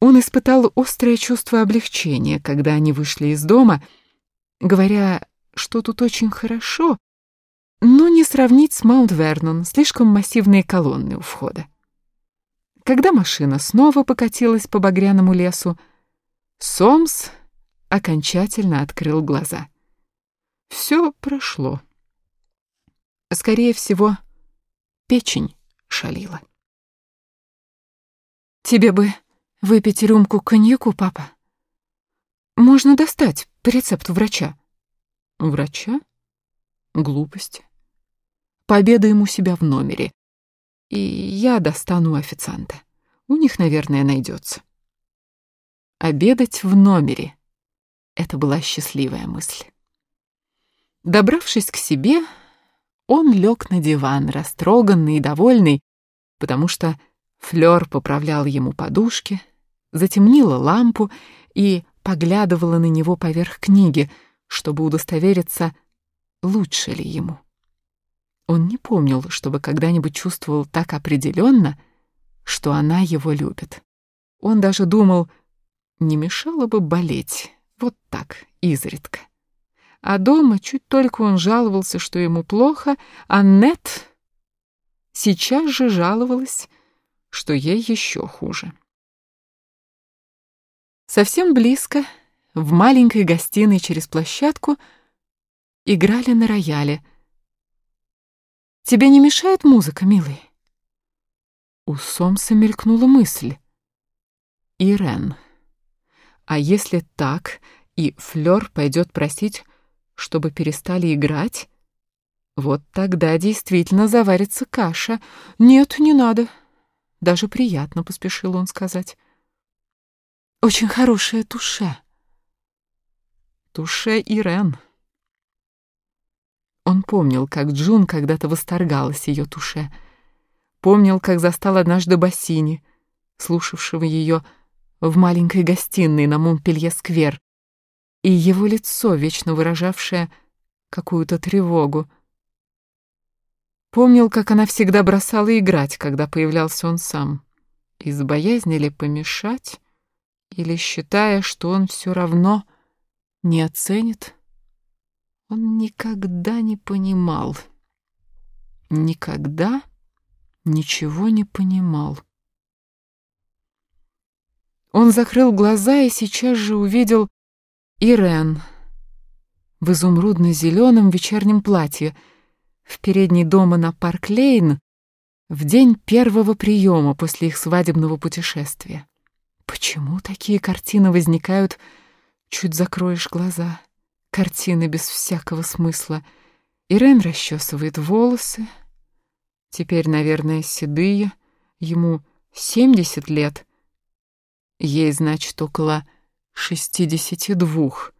Он испытал острое чувство облегчения, когда они вышли из дома, говоря, что тут очень хорошо, но не сравнить с Маунт-Вернон, слишком массивные колонны у входа. Когда машина снова покатилась по багряному лесу, Сомс окончательно открыл глаза. Все прошло. Скорее всего, печень шалила. «Тебе бы выпить рюмку коньяку, папа. Можно достать по рецепту врача». «Врача? Глупости. Пообедаем у себя в номере, и я достану официанта. У них, наверное, найдется». Обедать в номере — это была счастливая мысль. Добравшись к себе, он лег на диван, растроганный и довольный, потому что Флёр поправлял ему подушки, затемнила лампу и поглядывала на него поверх книги, чтобы удостовериться, лучше ли ему. Он не помнил, чтобы когда-нибудь чувствовал так определенно, что она его любит. Он даже думал, не мешало бы болеть, вот так, изредка. А дома чуть только он жаловался, что ему плохо, а Нет сейчас же жаловалась, что ей еще хуже. Совсем близко, в маленькой гостиной через площадку, играли на рояле. «Тебе не мешает музыка, милый?» У Сомса мелькнула мысль. «Ирен, а если так, и Флёр пойдет просить, чтобы перестали играть, вот тогда действительно заварится каша. Нет, не надо. Даже приятно, поспешил он сказать. Очень хорошая туше. Туше Ирен. Он помнил, как Джун когда-то восторгалась ее туше. Помнил, как застал однажды Бассини, слушавшего ее в маленькой гостиной на Монпелье-сквер, и его лицо, вечно выражавшее какую-то тревогу. Помнил, как она всегда бросала играть, когда появлялся он сам. Из боязни ли помешать, или считая, что он все равно не оценит? Он никогда не понимал. Никогда ничего не понимал. Он закрыл глаза и сейчас же увидел Ирен в изумрудно-зеленом вечернем платье в передней дома на Парк-Лейн в день первого приема после их свадебного путешествия. Почему такие картины возникают, чуть закроешь глаза? Картины без всякого смысла. Ирен расчесывает волосы, теперь, наверное, седые, ему семьдесят лет, ей, значит, около шестидесяти двух.